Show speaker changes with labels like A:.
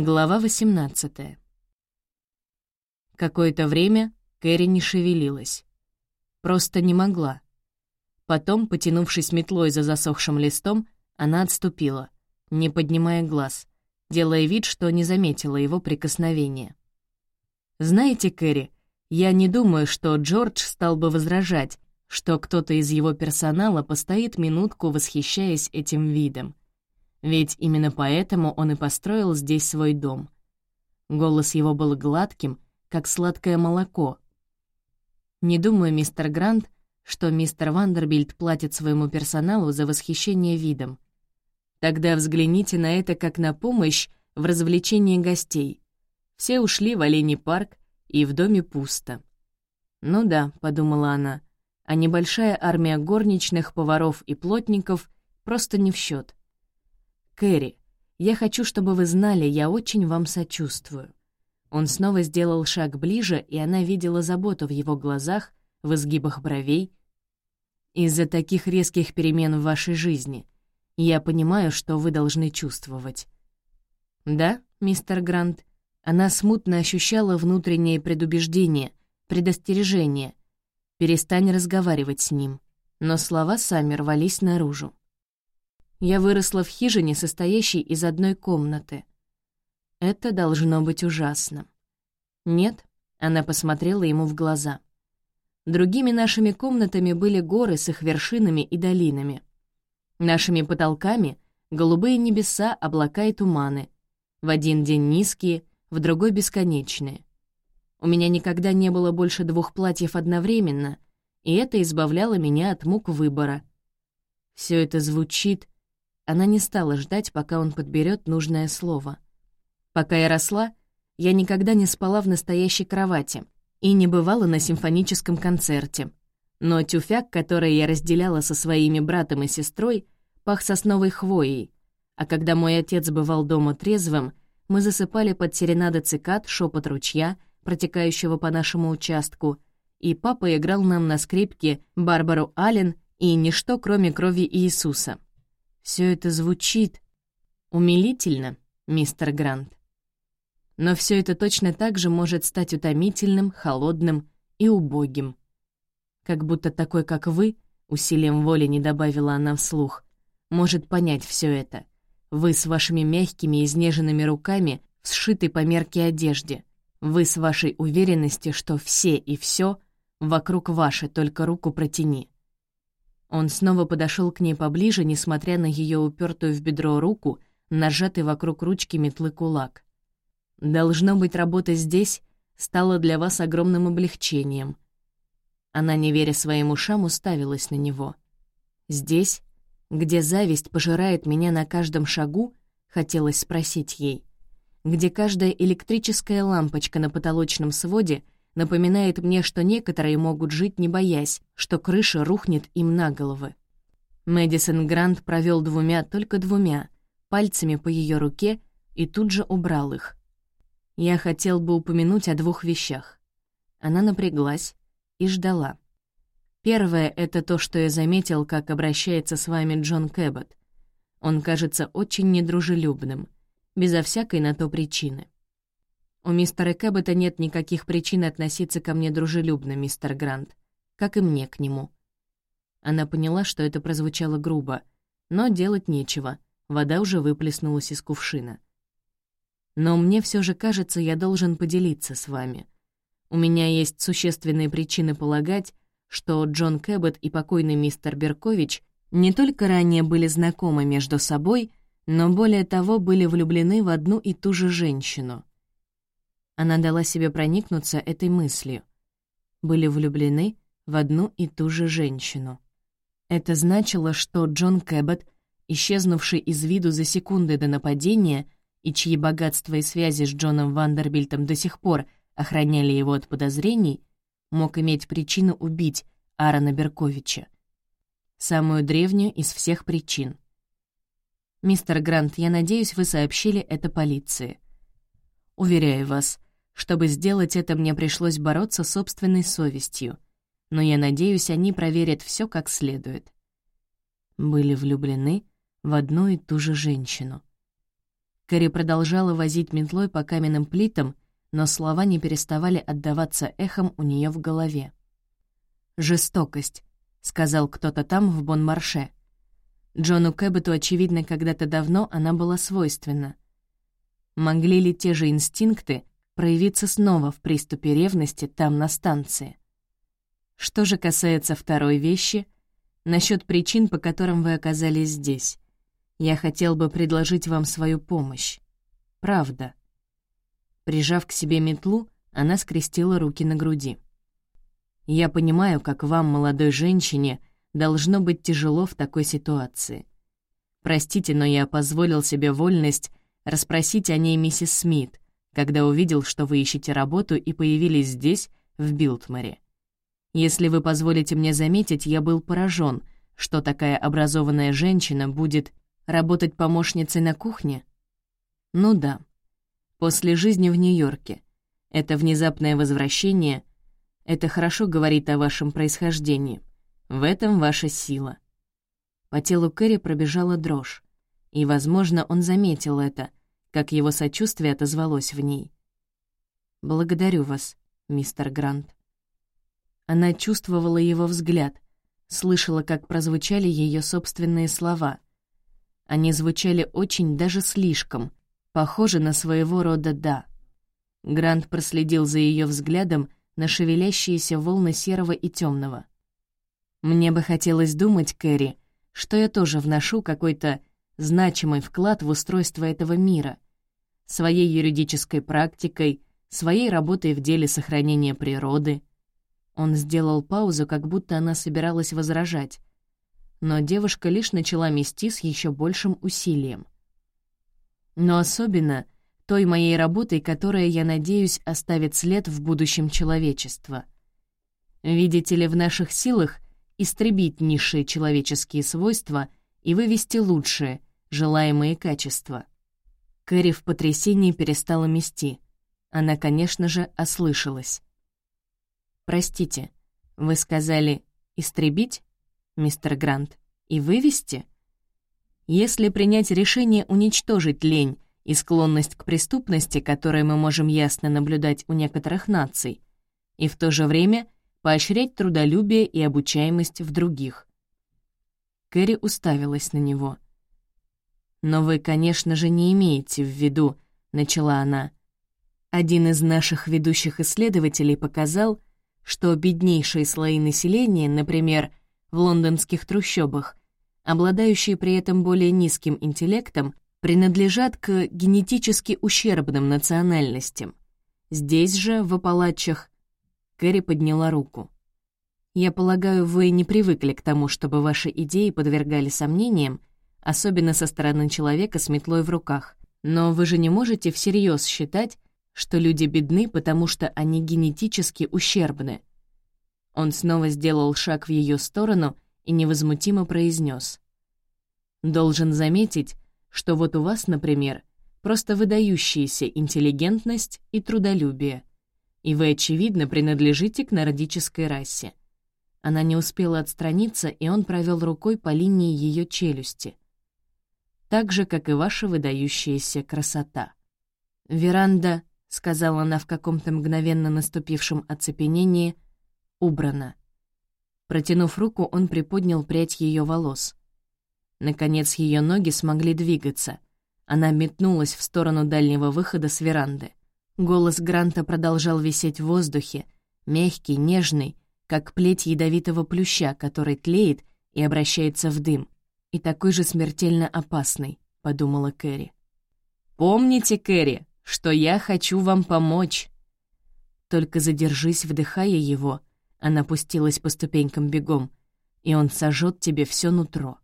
A: Глава 18 Какое-то время Кэрри не шевелилась. Просто не могла. Потом, потянувшись метлой за засохшим листом, она отступила, не поднимая глаз, делая вид, что не заметила его прикосновения. «Знаете, Кэрри, я не думаю, что Джордж стал бы возражать, что кто-то из его персонала постоит минутку, восхищаясь этим видом. Ведь именно поэтому он и построил здесь свой дом. Голос его был гладким, как сладкое молоко. Не думаю, мистер Грант, что мистер Вандербильд платит своему персоналу за восхищение видом. Тогда взгляните на это как на помощь в развлечении гостей. Все ушли в Оленей парк, и в доме пусто. «Ну да», — подумала она, — «а небольшая армия горничных, поваров и плотников просто не в счет. «Кэрри, я хочу, чтобы вы знали, я очень вам сочувствую». Он снова сделал шаг ближе, и она видела заботу в его глазах, в изгибах бровей, из-за таких резких перемен в вашей жизни. Я понимаю, что вы должны чувствовать». «Да, мистер Грант?» Она смутно ощущала внутреннее предубеждение, предостережение. «Перестань разговаривать с ним». Но слова сами рвались наружу. Я выросла в хижине, состоящей из одной комнаты. Это должно быть ужасно. Нет, она посмотрела ему в глаза. Другими нашими комнатами были горы с их вершинами и долинами. Нашими потолками — голубые небеса, облака и туманы. В один день низкие, в другой — бесконечные. У меня никогда не было больше двух платьев одновременно, и это избавляло меня от мук выбора. Все это звучит... Она не стала ждать, пока он подберет нужное слово. Пока я росла, я никогда не спала в настоящей кровати — и не бывала на симфоническом концерте. Но тюфяк, который я разделяла со своими братом и сестрой, пах сосновой хвоей, а когда мой отец бывал дома трезвым, мы засыпали под серенады цикад, шепот ручья, протекающего по нашему участку, и папа играл нам на скрипке Барбару Аллен и «Ничто, кроме крови Иисуса». Все это звучит умилительно, мистер Грант. Но все это точно так же может стать утомительным, холодным и убогим. Как будто такой, как вы, усилием воли не добавила она вслух, может понять все это. Вы с вашими мягкими, изнеженными руками сшитой по мерке одежде. Вы с вашей уверенностью, что все и все вокруг ваше, только руку протяни. Он снова подошел к ней поближе, несмотря на ее упертую в бедро руку, нажатый вокруг ручки метлы кулак. Должно быть, работа здесь стала для вас огромным облегчением. Она, не веря своим ушам, уставилась на него. Здесь, где зависть пожирает меня на каждом шагу, хотелось спросить ей, где каждая электрическая лампочка на потолочном своде напоминает мне, что некоторые могут жить, не боясь, что крыша рухнет им на головы. Мэдисон Грант провел двумя, только двумя, пальцами по ее руке и тут же убрал их. Я хотел бы упомянуть о двух вещах. Она напряглась и ждала. Первое — это то, что я заметил, как обращается с вами Джон Кэббот. Он кажется очень недружелюбным, безо всякой на то причины. У мистера Кэббота нет никаких причин относиться ко мне дружелюбно, мистер Грант, как и мне к нему. Она поняла, что это прозвучало грубо, но делать нечего, вода уже выплеснулась из кувшина. Но мне все же кажется, я должен поделиться с вами. У меня есть существенные причины полагать, что Джон Кэббет и покойный мистер Беркович не только ранее были знакомы между собой, но более того были влюблены в одну и ту же женщину. Она дала себе проникнуться этой мыслью. Были влюблены в одну и ту же женщину. Это значило, что Джон Кэббет, исчезнувший из виду за секунды до нападения, и чьи богатства и связи с Джоном Вандербильтом до сих пор охраняли его от подозрений, мог иметь причину убить Аарона Берковича. Самую древнюю из всех причин. «Мистер Грант, я надеюсь, вы сообщили это полиции. Уверяю вас, чтобы сделать это, мне пришлось бороться с собственной совестью, но я надеюсь, они проверят все как следует». Были влюблены в одну и ту же женщину. Кэрри продолжала возить метлой по каменным плитам, но слова не переставали отдаваться эхом у нее в голове. «Жестокость», — сказал кто-то там в Бон-Марше. Джону Кэббету, очевидно, когда-то давно она была свойственна. Могли ли те же инстинкты проявиться снова в приступе ревности там, на станции? Что же касается второй вещи, насчет причин, по которым вы оказались здесь. Я хотел бы предложить вам свою помощь. Правда. Прижав к себе метлу, она скрестила руки на груди. Я понимаю, как вам, молодой женщине, должно быть тяжело в такой ситуации. Простите, но я позволил себе вольность расспросить о ней миссис Смит, когда увидел, что вы ищете работу и появились здесь, в Билтморе. Если вы позволите мне заметить, я был поражен, что такая образованная женщина будет Работать помощницей на кухне? Ну да. После жизни в Нью-Йорке. Это внезапное возвращение. Это хорошо говорит о вашем происхождении. В этом ваша сила. По телу Кэрри пробежала дрожь. И, возможно, он заметил это, как его сочувствие отозвалось в ней. «Благодарю вас, мистер Грант». Она чувствовала его взгляд, слышала, как прозвучали ее собственные слова — они звучали очень даже слишком, похоже на своего рода «да». Грант проследил за ее взглядом на шевелящиеся волны серого и темного. «Мне бы хотелось думать, Кэрри, что я тоже вношу какой-то значимый вклад в устройство этого мира, своей юридической практикой, своей работой в деле сохранения природы». Он сделал паузу, как будто она собиралась возражать, но девушка лишь начала мести с еще большим усилием. Но особенно той моей работой, которая, я надеюсь, оставит след в будущем человечества. Видите ли, в наших силах истребить низшие человеческие свойства и вывести лучшие, желаемые качества. Кэрри в потрясении перестала мести. Она, конечно же, ослышалась. «Простите, вы сказали «истребить»?» мистер Грант, и вывести? Если принять решение уничтожить лень и склонность к преступности, которые мы можем ясно наблюдать у некоторых наций, и в то же время поощрять трудолюбие и обучаемость в других. Кэрри уставилась на него. «Но вы, конечно же, не имеете в виду», — начала она. «Один из наших ведущих исследователей показал, что беднейшие слои населения, например, в лондонских трущобах, обладающие при этом более низким интеллектом, принадлежат к генетически ущербным национальностям. Здесь же, в Апалачах, Кэрри подняла руку. «Я полагаю, вы не привыкли к тому, чтобы ваши идеи подвергали сомнениям, особенно со стороны человека с метлой в руках. Но вы же не можете всерьез считать, что люди бедны, потому что они генетически ущербны. Он снова сделал шаг в ее сторону и невозмутимо произнес: «Должен заметить, что вот у вас, например, просто выдающаяся интеллигентность и трудолюбие, и вы, очевидно, принадлежите к нордической расе». Она не успела отстраниться, и он провел рукой по линии ее челюсти. «Так же, как и ваша выдающаяся красота». «Веранда», — сказала она в каком-то мгновенно наступившем оцепенении, — убрано. Протянув руку, он приподнял прядь ее волос. Наконец ее ноги смогли двигаться. Она метнулась в сторону дальнего выхода с веранды. Голос Гранта продолжал висеть в воздухе, мягкий, нежный, как плеть ядовитого плюща, который тлеет и обращается в дым. И такой же смертельно опасный, — подумала Кэрри. «Помните, Кэрри, что я хочу вам помочь!» Только задержись, вдыхая его, она пустилась по ступенькам бегом, и он сожжет тебе все нутро.